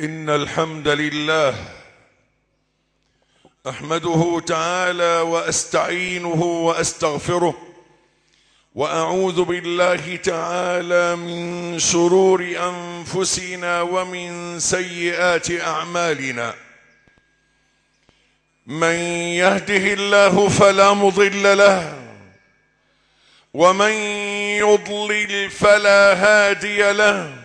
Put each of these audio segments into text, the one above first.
إن الحمد لله أحمده تعالى وأستعينه وأستغفره وأعوذ بالله تعالى من شرور أنفسنا ومن سيئات أعمالنا. من يهده الله فلا مضل له ومن يضلل فلا هادي له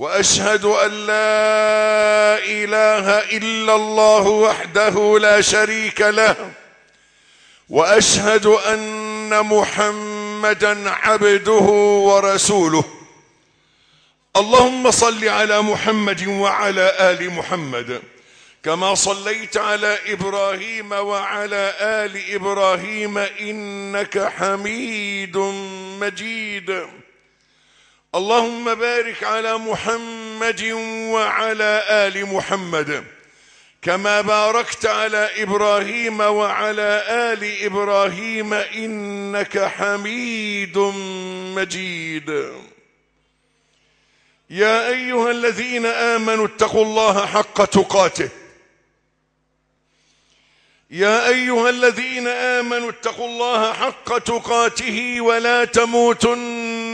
وأشهد أن لا إله إلا الله وحده لا شريك له وأشهد أن محمدا عبده ورسوله. اللهم صل على محمد وعلى آل محمد كما صليت على إبراهيم وعلى آل إبراهيم إنك حميد مجيد. اللهم بارك على محمد وعلى آل محمد كما باركت على إبراهيم وعلى آل إبراهيم إنك حميد مجيد. يا أيها الذين آمنوا اتقوا الله حق تقاته. يا أيها الذين آمنوا اتقوا الله حق تقاته ولا تموتن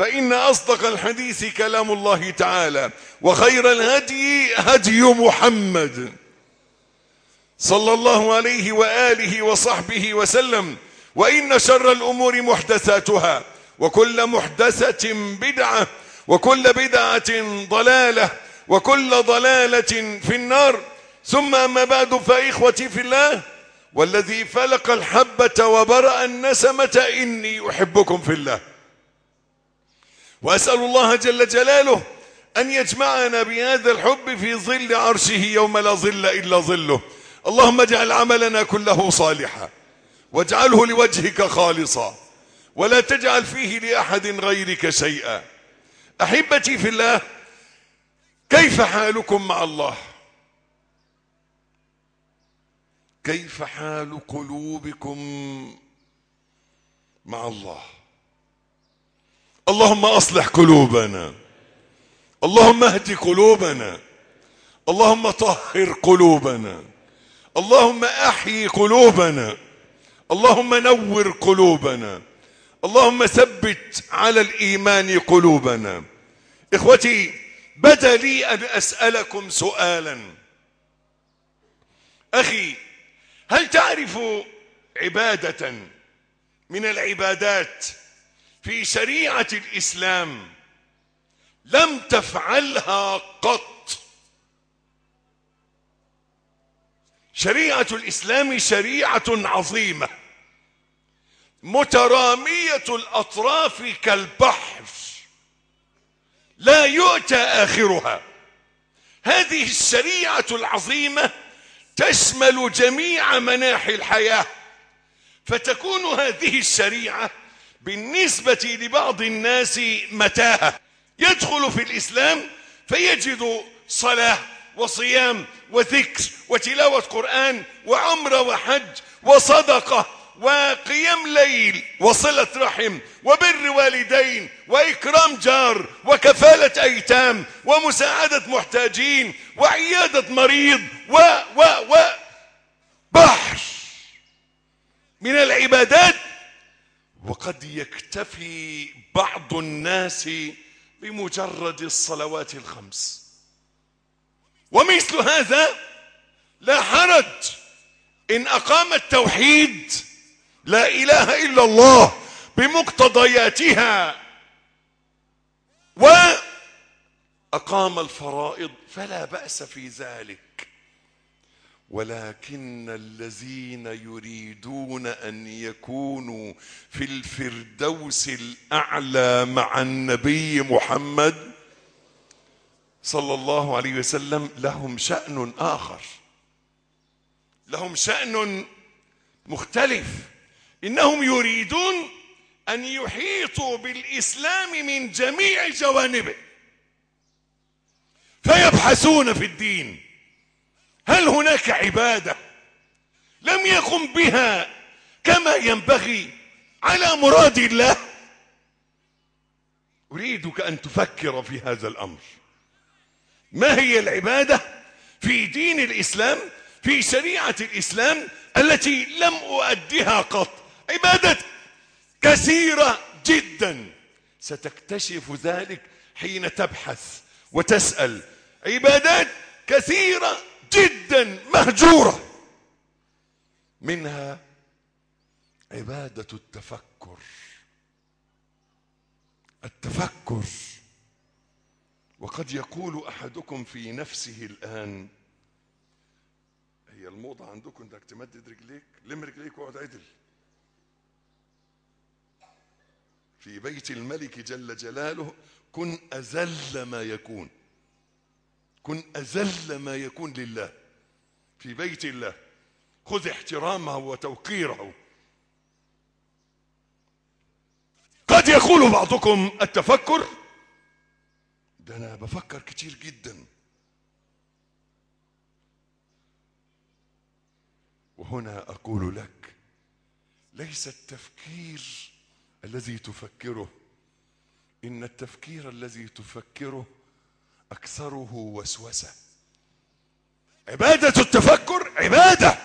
فإن أصدق الحديث كلام الله تعالى وخير الهدي هدي محمد صلى الله عليه وآله وصحبه وسلم وإن شر الأمور محدثاتها وكل محدثة بدعة وكل بدعة ضلالة وكل ضلالة في النار. ثم أما بعد فإخوتي في الله والذي فلق الحبة وبرأ النسمة إني أحبكم في الله. وأسأل الله جل جلاله أن يجمعنا بهذا الحب في ظل عرشه يوم لا ظل إلا ظله. اللهم اجعل عملنا كله صالحا. واجعله لوجهك خالصا. ولا تجعل فيه لأحد غيرك شيئا. أحبتي في الله كيف حالكم مع الله؟ كيف حال قلوبكم مع الله؟ اللهم أصلح قلوبنا. اللهم اهد قلوبنا. اللهم طهر قلوبنا. اللهم احيي قلوبنا. اللهم نور قلوبنا. اللهم ثبت على الإيمان قلوبنا. إخوتي بدا لي أن أسألكم سؤالا. أخي هل تعرف عبادة من العبادات في شريعة الإسلام لم تفعلها قط. شريعة الإسلام شريعة عظيمة مترامية الأطراف كالبحر لا يؤتى آخرها. هذه الشريعة العظيمة تشمل جميع مناحي الحياة فتكون هذه الشريعة بالنسبة لبعض الناس متاهة. يدخل في الإسلام فيجد صلاة وصيام وذكر وتلاوة قرآن وعمرة وحج وصدقة وقيام ليل وصلة رحم وبر والدين وإكرام جار وكفالة أيتام ومساعدة محتاجين وعيادة مريض و و و بحر. من العبادات وقد يكتفي بعض الناس بمجرد الصلوات الخمس. ومثل هذا لا حرج. إن أقام التوحيد لا إله إلا الله بمقتضياتها. وأقام الفرائض فلا بأس في ذلك. ولكن الذين يريدون أن يكونوا في الفردوس الأعلى مع النبي محمد صلى الله عليه وسلم لهم شأن آخر. لهم شأن مختلف. إنهم يريدون أن يحيطوا بالإسلام من جميع جوانبه. فيبحثون في الدين. هل هناك عبادة لم يقم بها كما ينبغي على مراد الله؟ أريدك أن تفكر في هذا الأمر. ما هي العبادة في دين الإسلام في شريعة الإسلام التي لم أؤدها قط؟ عبادة كثيرة جدا. ستكتشف ذلك حين تبحث وتسأل. عبادات كثيرة جدا مهجورة. منها عبادة التفكر. التفكر. وقد يقول أحدكم في نفسه الآن هي الموضة عندكم إنك تمدد رجليك لم رجليك واقعد عدل. في بيت الملك جل جلاله كن أذل ما يكون. كن أذل ما يكون لله في بيت الله. خذ احترامه وتوقيره. قد يقول بعضكم التفكر. ده أنا بفكر كتير جدا. وهنا أقول لك ليس التفكير الذي تفكره. إن التفكير الذي تفكره أكثره وسوسة. عبادة التفكر عبادة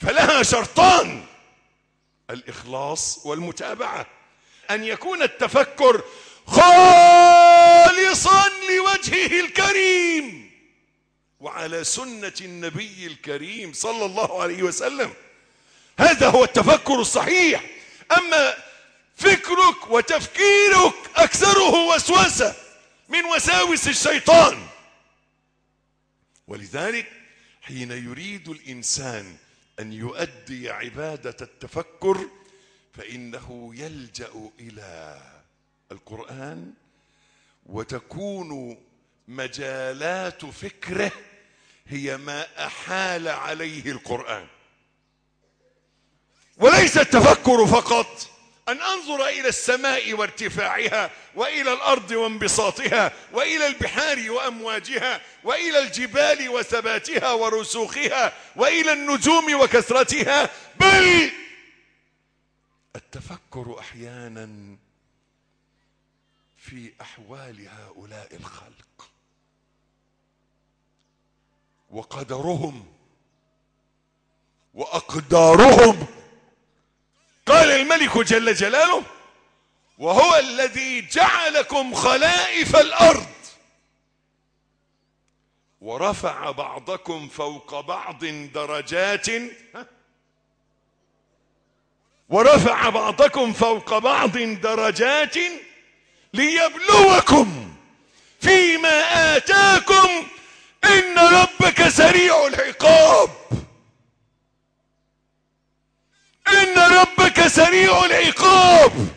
فلها شرطان الإخلاص والمتابعة. أن يكون التفكر خالصا لوجهه الكريم وعلى سنة النبي الكريم صلى الله عليه وسلم. هذا هو التفكر الصحيح. أما فكرك وتفكيرك أكثره وسوسة. من وساوس الشيطان. ولذلك حين يريد الإنسان أن يؤدي عبادة التفكر فإنه يلجأ إلى القرآن وتكون مجالات فكره هي ما أحال عليه القرآن. وليس التفكر فقط. أن أنظر إلى السماء وارتفاعها وإلى الأرض وانبساطها وإلى البحار وأمواجها وإلى الجبال وثباتها ورسوخها وإلى النجوم وكثرتها. بل التفكر أحيانا في أحوال هؤلاء الخلق وقدرهم وأقدارهم قال الملك جل جلاله وهو الذي جعلكم خلائف الأرض. ورفع بعضكم فوق بعض درجات. ورفع بعضكم فوق بعض درجات ليبلوكم فيما آتاكم. إن ربك سريع العقاب. إن ربك سريع العقاب.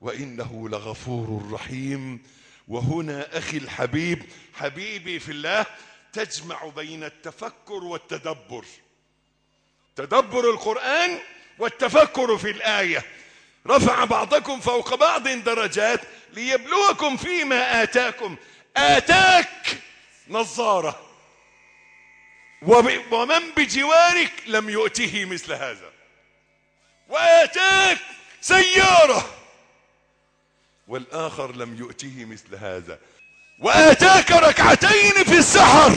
وإنه لغفور رحيم. وهنا أخي الحبيب حبيبي في الله تجمع بين التفكر والتدبر. تدبر القرآن والتفكر في الآية. رفع بعضكم فوق بعض درجات ليبلوكم فيما آتاكم. آتاك نظارة. ومن بجوارك لم يؤته مثل هذا. وآتاك سيارة. والآخر لم يؤته مثل هذا. وآتاك ركعتين في السحر.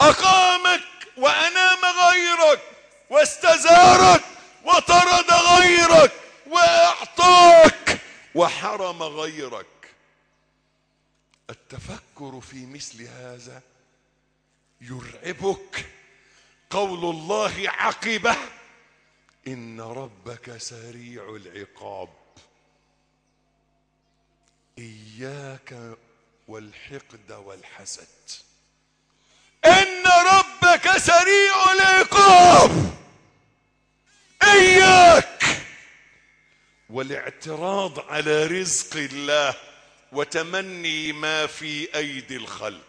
أقامك وأنام غيرك واستزارك وطرد غيرك وأعطاك وحرم غيرك. التفكر في مثل هذا يرعبك. قول الله عقبه. إن ربك سريع العقاب. إياك والحقد والحسد. إن ربك سريع العقاب. إياك والاعتراض على رزق الله وتمني ما في أيدي الخلق.